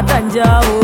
akan jauh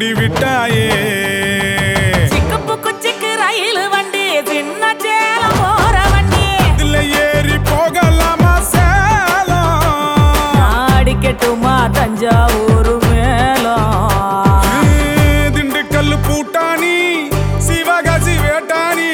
மூடி விட்டாயே சிக்கப்பு ரயில் வண்டி சின்ன சேலம் வண்டி. இதுல ஏறி போகலாமா அடிக்கட்டுமா தஞ்சாவூர் மேலம் திண்டுக்கல் பூட்டானி சிவகாசி வேட்டானி